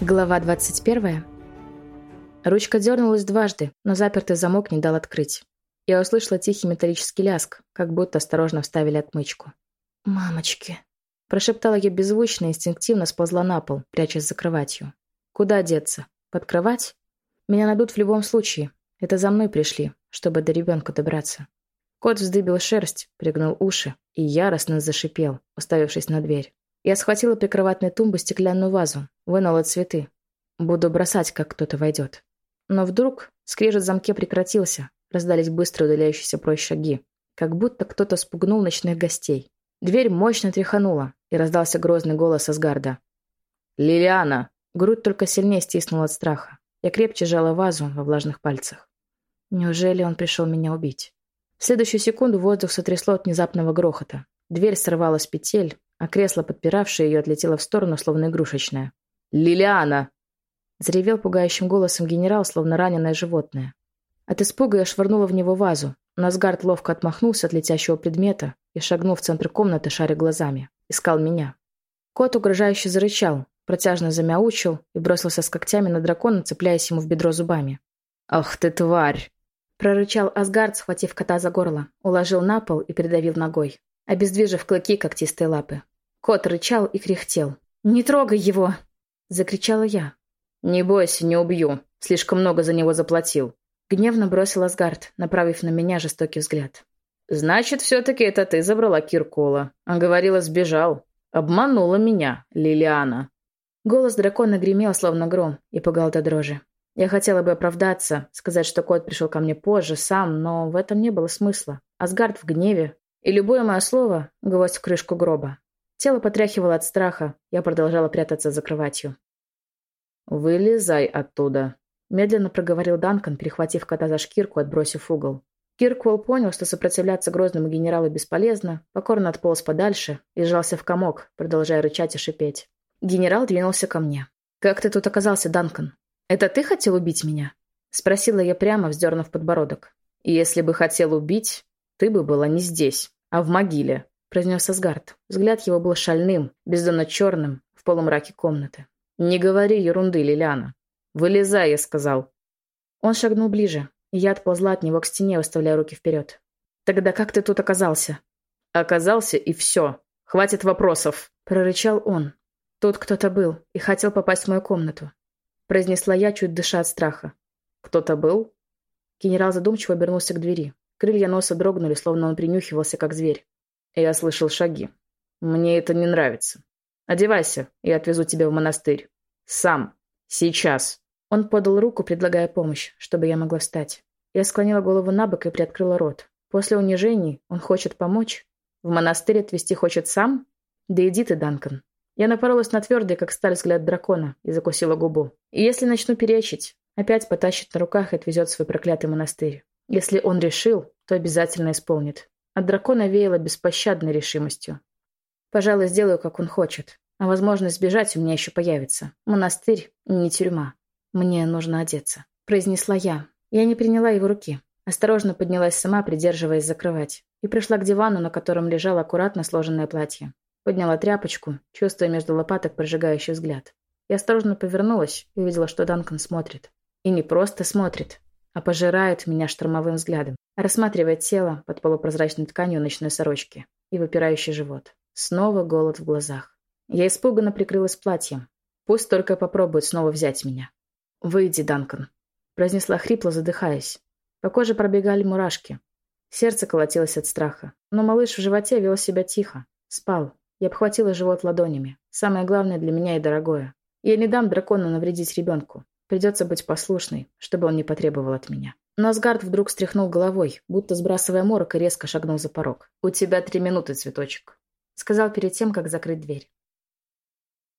Глава 21. Ручка дернулась дважды, но запертый замок не дал открыть. Я услышала тихий металлический ляск, как будто осторожно вставили отмычку. «Мамочки!» Прошептала я беззвучно и инстинктивно сползла на пол, прячась за кроватью. «Куда деться? Под кровать? Меня найдут в любом случае. Это за мной пришли, чтобы до ребенка добраться». Кот вздыбил шерсть, пригнул уши и яростно зашипел, уставившись на дверь. Я схватила прикроватной тумбы стеклянную вазу, вынула цветы. Буду бросать, как кто-то войдет. Но вдруг скрежет замке прекратился, раздались быстро удаляющиеся прочь шаги, как будто кто-то спугнул ночных гостей. Дверь мощно тряханула, и раздался грозный голос Асгарда. «Лилиана!» Грудь только сильнее стиснула от страха. Я крепче сжала вазу во влажных пальцах. Неужели он пришел меня убить? В следующую секунду воздух сотрясло от внезапного грохота. Дверь сорвалась с петель, а кресло, подпиравшее ее, отлетело в сторону, словно игрушечное. «Лилиана!» Заревел пугающим голосом генерал, словно раненое животное. От испуга я швырнула в него вазу, но ловко отмахнулся от летящего предмета и шагнул в центр комнаты, шаря глазами. Искал меня. Кот угрожающе зарычал, протяжно замяучил и бросился с когтями на дракона, цепляясь ему в бедро зубами. «Ах ты, тварь!» Прорычал Асгард, схватив кота за горло, уложил на пол и придавил ногой обездвижив клыки когтистой лапы. Кот рычал и кряхтел. «Не трогай его!» — закричала я. «Не бойся, не убью. Слишком много за него заплатил». Гневно бросил Асгард, направив на меня жестокий взгляд. «Значит, все-таки это ты забрала Киркола. А говорила, сбежал. Обманула меня, Лилиана». Голос дракона гремел, словно гром, и пугал до дрожи. Я хотела бы оправдаться, сказать, что кот пришел ко мне позже, сам, но в этом не было смысла. Асгард в гневе, и любое мое слово — гвоздь в крышку гроба. Тело потряхивало от страха, я продолжала прятаться за кроватью. «Вылезай оттуда», — медленно проговорил Данкан, перехватив кота за шкирку, отбросив угол. Кирквелл понял, что сопротивляться грозному генералу бесполезно, покорно отполз подальше и сжался в комок, продолжая рычать и шипеть. Генерал двинулся ко мне. «Как ты тут оказался, Данкан? Это ты хотел убить меня?» — спросила я прямо, вздернув подбородок. «Если бы хотел убить, ты бы была не здесь, а в могиле», — произнес Асгард. Взгляд его был шальным, бездонно черным, в полумраке комнаты. «Не говори ерунды, Лилиана. Вылезай, я сказал». Он шагнул ближе, и я отползла от него к стене, выставляя руки вперед. «Тогда как ты тут оказался?» «Оказался, и все. Хватит вопросов», — прорычал он. «Тут кто-то был и хотел попасть в мою комнату», — произнесла я, чуть дыша от страха. «Кто-то был?» Генерал задумчиво обернулся к двери. Крылья носа дрогнули, словно он принюхивался, как зверь. Я слышал шаги. Мне это не нравится. Одевайся, я отвезу тебя в монастырь. Сам. Сейчас. Он подал руку, предлагая помощь, чтобы я могла встать. Я склонила голову на бок и приоткрыла рот. После унижений он хочет помочь? В монастырь отвезти хочет сам? Да иди ты, Данкан. Я напоролась на твердый, как сталь, взгляд дракона и закусила губу. И если начну перечить, опять потащит на руках и отвезет в свой проклятый монастырь. Если он решил, то обязательно исполнит. От дракона веяло беспощадной решимостью. Пожалуй, сделаю, как он хочет. А возможность сбежать у меня еще появится. Монастырь не тюрьма. Мне нужно одеться. Произнесла я. Я не приняла его руки. Осторожно поднялась сама, придерживаясь за кровать. И пришла к дивану, на котором лежало аккуратно сложенное платье. Подняла тряпочку, чувствуя между лопаток прожигающий взгляд. Я осторожно повернулась и увидела, что Данкан смотрит. И не просто смотрит, а пожирает меня штормовым взглядом, рассматривает тело под полупрозрачной тканью ночной сорочки и выпирающий живот. Снова голод в глазах. Я испуганно прикрылась платьем. Пусть только попробует снова взять меня. «Выйди, Данкан», — произнесла хрипло, задыхаясь. По коже пробегали мурашки. Сердце колотилось от страха. Но малыш в животе вел себя тихо. Спал. Я обхватила живот ладонями. Самое главное для меня и дорогое. Я не дам дракону навредить ребенку. Придется быть послушной, чтобы он не потребовал от меня. Но Асгард вдруг встряхнул головой, будто сбрасывая морок и резко шагнул за порог. «У тебя три минуты, цветочек», — сказал перед тем, как закрыть дверь.